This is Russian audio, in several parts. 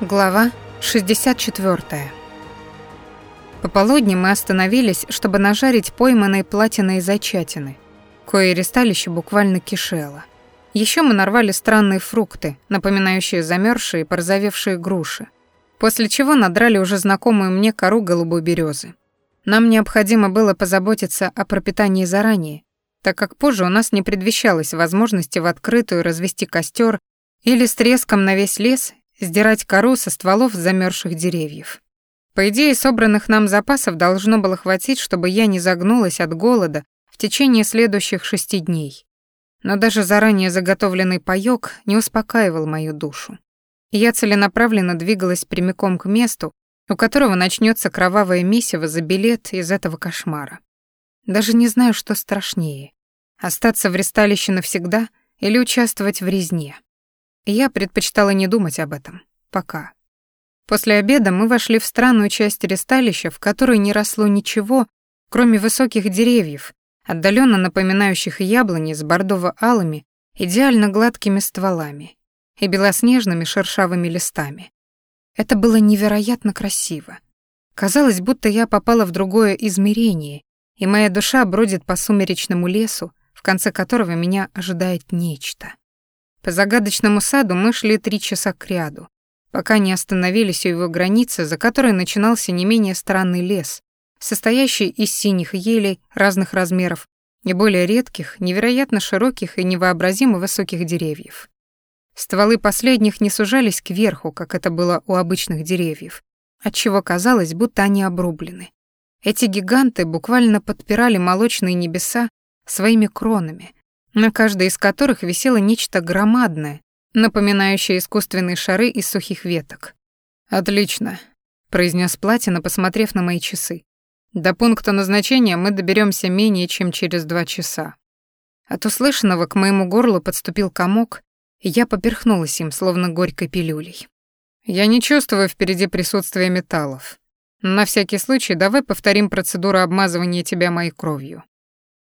Глава 64. Пополудни мы остановились, чтобы нажарить пойманные платиной зайчатины, кое ресталище буквально кишело. Еще мы нарвали странные фрукты, напоминающие замерзшие и порозовевшие груши, после чего надрали уже знакомую мне кору голубой березы. Нам необходимо было позаботиться о пропитании заранее, так как позже у нас не предвещалось возможности в открытую развести костер или с треском на весь лес сдирать кору со стволов замерзших деревьев. По идее, собранных нам запасов должно было хватить, чтобы я не загнулась от голода в течение следующих шести дней. Но даже заранее заготовленный паёк не успокаивал мою душу. Я целенаправленно двигалась прямиком к месту, у которого начнется кровавое месиво за билет из этого кошмара. Даже не знаю, что страшнее — остаться в ресталище навсегда или участвовать в резне. Я предпочитала не думать об этом. Пока. После обеда мы вошли в странную часть ресталища, в которой не росло ничего, кроме высоких деревьев, отдаленно напоминающих яблони с бордово-алыми, идеально гладкими стволами и белоснежными шершавыми листами. Это было невероятно красиво. Казалось, будто я попала в другое измерение, и моя душа бродит по сумеречному лесу, в конце которого меня ожидает нечто. По загадочному саду мы шли три часа кряду, пока не остановились у его границы, за которой начинался не менее странный лес, состоящий из синих елей разных размеров и более редких, невероятно широких и невообразимо высоких деревьев. Стволы последних не сужались кверху, как это было у обычных деревьев, отчего казалось, будто они обрублены. Эти гиганты буквально подпирали молочные небеса своими кронами, на каждой из которых висело нечто громадное, напоминающее искусственные шары из сухих веток. «Отлично», — произнес Платина, посмотрев на мои часы. «До пункта назначения мы доберемся менее чем через два часа». От услышанного к моему горлу подступил комок, и я поперхнулась им, словно горькой пилюлей. «Я не чувствую впереди присутствия металлов. На всякий случай давай повторим процедуру обмазывания тебя моей кровью.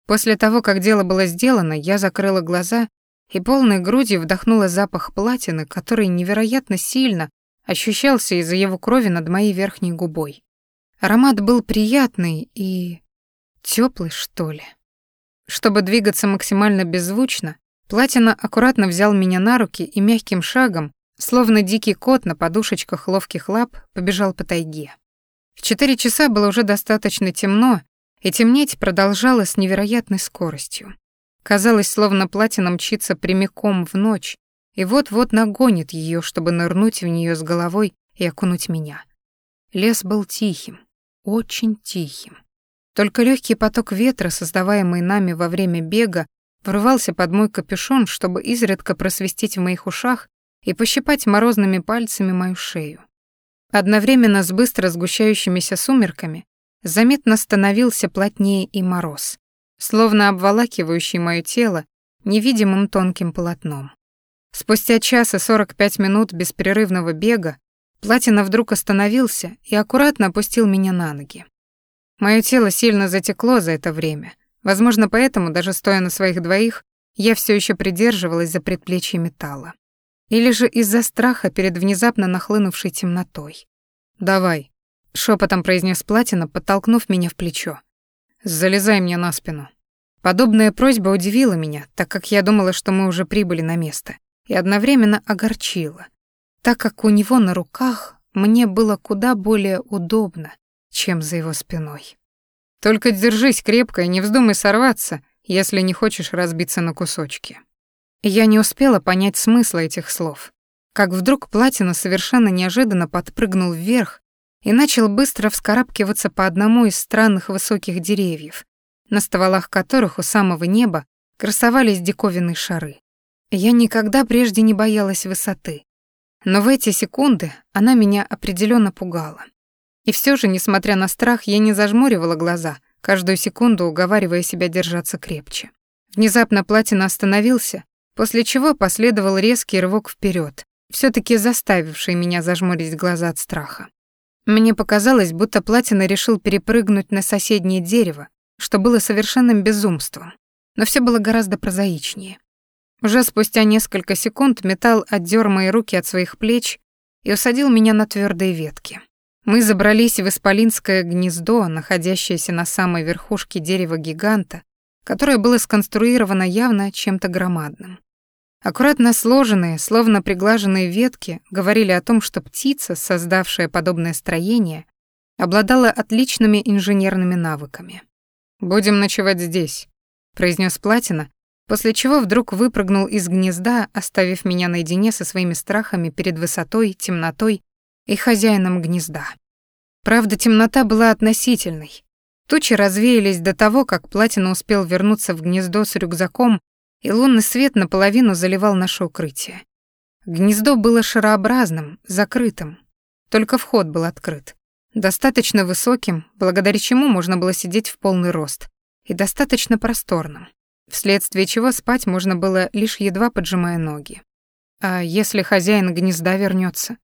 После того, как дело было сделано, я закрыла глаза и полной грудью вдохнула запах платины, который невероятно сильно ощущался из-за его крови над моей верхней губой. Аромат был приятный и... теплый, что ли. Чтобы двигаться максимально беззвучно, Платина аккуратно взял меня на руки и мягким шагом, словно дикий кот на подушечках ловких лап, побежал по тайге. В четыре часа было уже достаточно темно, и темнеть продолжало с невероятной скоростью. Казалось, словно платина мчится прямиком в ночь и вот-вот нагонит ее, чтобы нырнуть в нее с головой и окунуть меня. Лес был тихим, очень тихим. Только легкий поток ветра, создаваемый нами во время бега, врывался под мой капюшон, чтобы изредка просвистеть в моих ушах и пощипать морозными пальцами мою шею. Одновременно с быстро сгущающимися сумерками заметно становился плотнее и мороз, словно обволакивающий моё тело невидимым тонким полотном. Спустя час и 45 минут беспрерывного бега Платина вдруг остановился и аккуратно опустил меня на ноги. Моё тело сильно затекло за это время. Возможно, поэтому, даже стоя на своих двоих, я все еще придерживалась за предплечье металла. Или же из-за страха перед внезапно нахлынувшей темнотой. «Давай», шепотом произнес Платина, подтолкнув меня в плечо. Залезай мне на спину. Подобная просьба удивила меня, так как я думала, что мы уже прибыли на место, и одновременно огорчила, так как у него на руках мне было куда более удобно, чем за его спиной. Только держись крепко и не вздумай сорваться, если не хочешь разбиться на кусочки. Я не успела понять смысла этих слов, как вдруг Платина совершенно неожиданно подпрыгнул вверх и начал быстро вскарабкиваться по одному из странных высоких деревьев, на стволах которых у самого неба красовались диковинные шары. Я никогда прежде не боялась высоты, но в эти секунды она меня определенно пугала. И все же, несмотря на страх, я не зажмуривала глаза, каждую секунду уговаривая себя держаться крепче. Внезапно Платина остановился, после чего последовал резкий рывок вперед, все таки заставивший меня зажмурить глаза от страха. Мне показалось, будто Платина решил перепрыгнуть на соседнее дерево, что было совершенным безумством. Но все было гораздо прозаичнее. Уже спустя несколько секунд металл отдёр мои руки от своих плеч и усадил меня на твердые ветки. Мы забрались в исполинское гнездо, находящееся на самой верхушке дерева гиганта, которое было сконструировано явно чем-то громадным. Аккуратно сложенные, словно приглаженные ветки говорили о том, что птица, создавшая подобное строение, обладала отличными инженерными навыками. «Будем ночевать здесь», — произнес Платина, после чего вдруг выпрыгнул из гнезда, оставив меня наедине со своими страхами перед высотой, темнотой и хозяином гнезда. Правда, темнота была относительной. Тучи развеялись до того, как Платина успел вернуться в гнездо с рюкзаком, и лунный свет наполовину заливал наше укрытие. Гнездо было шарообразным, закрытым. Только вход был открыт. Достаточно высоким, благодаря чему можно было сидеть в полный рост, и достаточно просторным, вследствие чего спать можно было лишь едва поджимая ноги. А если хозяин гнезда вернется?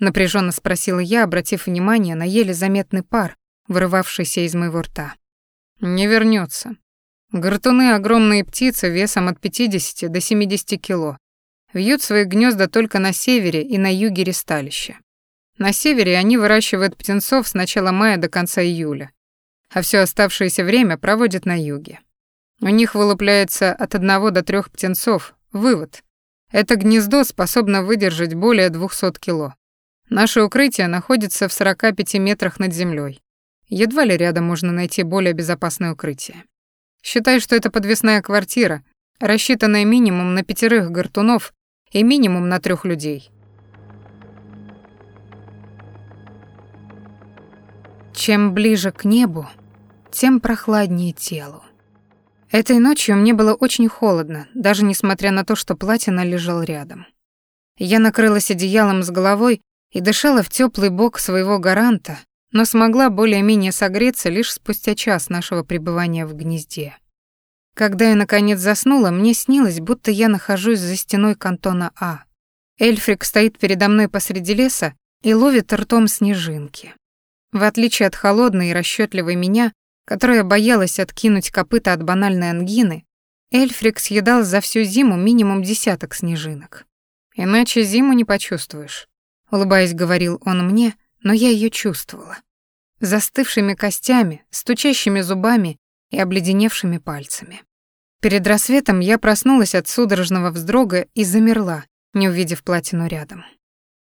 напряженно спросила я, обратив внимание на еле заметный пар, вырывавшийся из моего рта. Не вернется. Гортуны огромные птицы весом от 50 до 70 кило. Вьют свои гнезда только на севере и на юге ресталища. На севере они выращивают птенцов с начала мая до конца июля, а все оставшееся время проводят на юге. У них вылупляется от одного до трех птенцов. Вывод. Это гнездо способно выдержать более 200 кило. Наше укрытие находится в 45 метрах над землей. Едва ли рядом можно найти более безопасное укрытие. Считай, что это подвесная квартира, рассчитанная минимум на пятерых гортунов и минимум на трех людей. Чем ближе к небу, тем прохладнее телу. Этой ночью мне было очень холодно, даже несмотря на то, что Платина лежал рядом. Я накрылась одеялом с головой и дышала в теплый бок своего гаранта, но смогла более-менее согреться лишь спустя час нашего пребывания в гнезде. Когда я наконец заснула, мне снилось, будто я нахожусь за стеной кантона А. Эльфрик стоит передо мной посреди леса и ловит ртом снежинки. В отличие от холодной и расчетливой меня, которая боялась откинуть копыта от банальной ангины, Эльфрик съедал за всю зиму минимум десяток снежинок. Иначе зиму не почувствуешь улыбаясь, говорил он мне, но я ее чувствовала. Застывшими костями, стучащими зубами и обледеневшими пальцами. Перед рассветом я проснулась от судорожного вздрога и замерла, не увидев платину рядом.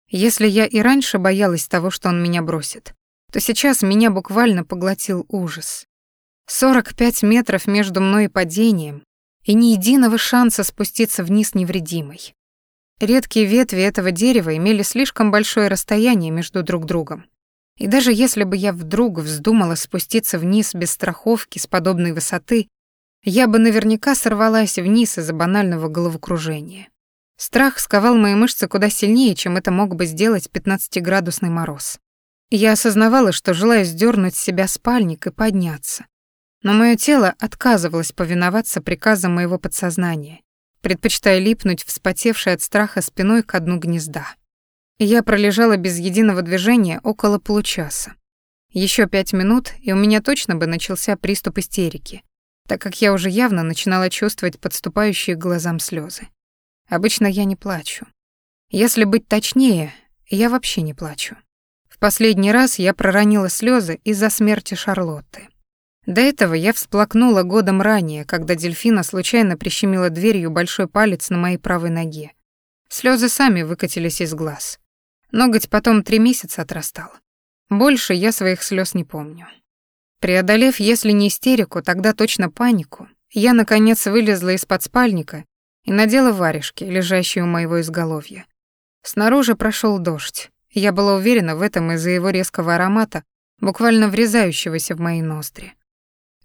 Если я и раньше боялась того, что он меня бросит, то сейчас меня буквально поглотил ужас. 45 метров между мной и падением, и ни единого шанса спуститься вниз невредимой. Редкие ветви этого дерева имели слишком большое расстояние между друг другом. И даже если бы я вдруг вздумала спуститься вниз без страховки с подобной высоты, я бы наверняка сорвалась вниз из-за банального головокружения. Страх сковал мои мышцы куда сильнее, чем это мог бы сделать 15-градусный мороз. Я осознавала, что желаю сдернуть с себя спальник и подняться. Но мое тело отказывалось повиноваться приказам моего подсознания, предпочитая липнуть вспотевшей от страха спиной к дну гнезда. Я пролежала без единого движения около получаса. Еще пять минут, и у меня точно бы начался приступ истерики, так как я уже явно начинала чувствовать подступающие к глазам слезы. Обычно я не плачу. Если быть точнее, я вообще не плачу. В последний раз я проронила слезы из-за смерти Шарлотты. До этого я всплакнула годом ранее, когда дельфина случайно прищемила дверью большой палец на моей правой ноге. Слезы сами выкатились из глаз. Ноготь потом три месяца отрастал. Больше я своих слез не помню. Преодолев, если не истерику, тогда точно панику, я, наконец, вылезла из-под спальника и надела варежки, лежащие у моего изголовья. Снаружи прошел дождь. Я была уверена в этом из-за его резкого аромата, буквально врезающегося в мои ноздри.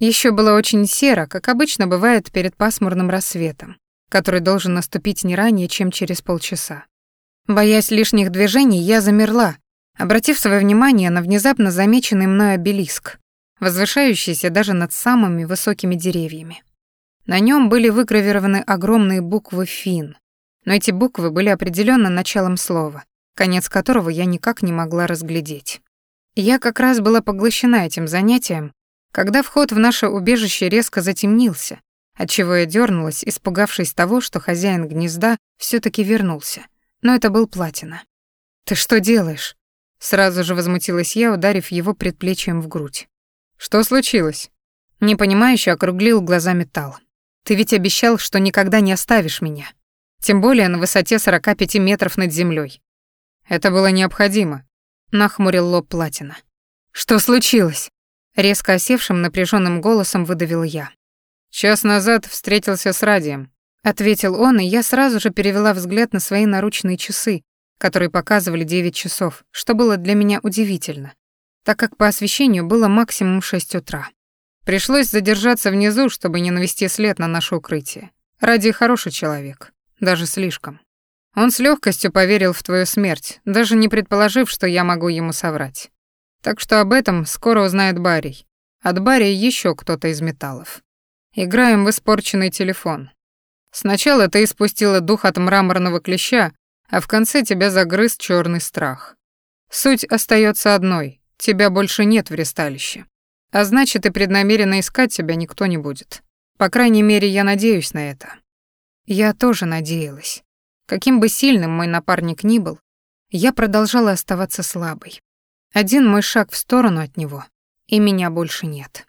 Еще было очень серо, как обычно бывает перед пасмурным рассветом, который должен наступить не ранее, чем через полчаса. Боясь лишних движений, я замерла, обратив свое внимание на внезапно замеченный мной обелиск, возвышающийся даже над самыми высокими деревьями. На нем были выгравированы огромные буквы «Фин», но эти буквы были определенно началом слова, конец которого я никак не могла разглядеть. Я как раз была поглощена этим занятием, когда вход в наше убежище резко затемнился, отчего я дернулась, испугавшись того, что хозяин гнезда все таки вернулся. Но это был Платина. Ты что делаешь? Сразу же возмутилась я, ударив его предплечьем в грудь. Что случилось? Непонимающе округлил глаза металл. Ты ведь обещал, что никогда не оставишь меня. Тем более на высоте 45 метров над землей. Это было необходимо, нахмурил лоб Платина. Что случилось? Резко осевшим напряженным голосом выдавил я. Час назад встретился с Радием, ответил он, и я сразу же перевела взгляд на свои наручные часы, которые показывали 9 часов, что было для меня удивительно, так как по освещению было максимум 6 утра. Пришлось задержаться внизу, чтобы не навести след на наше укрытие. Ради хороший человек, даже слишком. Он с легкостью поверил в твою смерть, даже не предположив, что я могу ему соврать. Так что об этом скоро узнает Барри. От Барри еще кто-то из металлов. Играем в испорченный телефон. Сначала ты испустила дух от мраморного клеща, а в конце тебя загрыз черный страх. Суть остается одной — тебя больше нет в ресталище. А значит, и преднамеренно искать тебя никто не будет. По крайней мере, я надеюсь на это. Я тоже надеялась. Каким бы сильным мой напарник ни был, я продолжала оставаться слабой. Один мой шаг в сторону от него, и меня больше нет.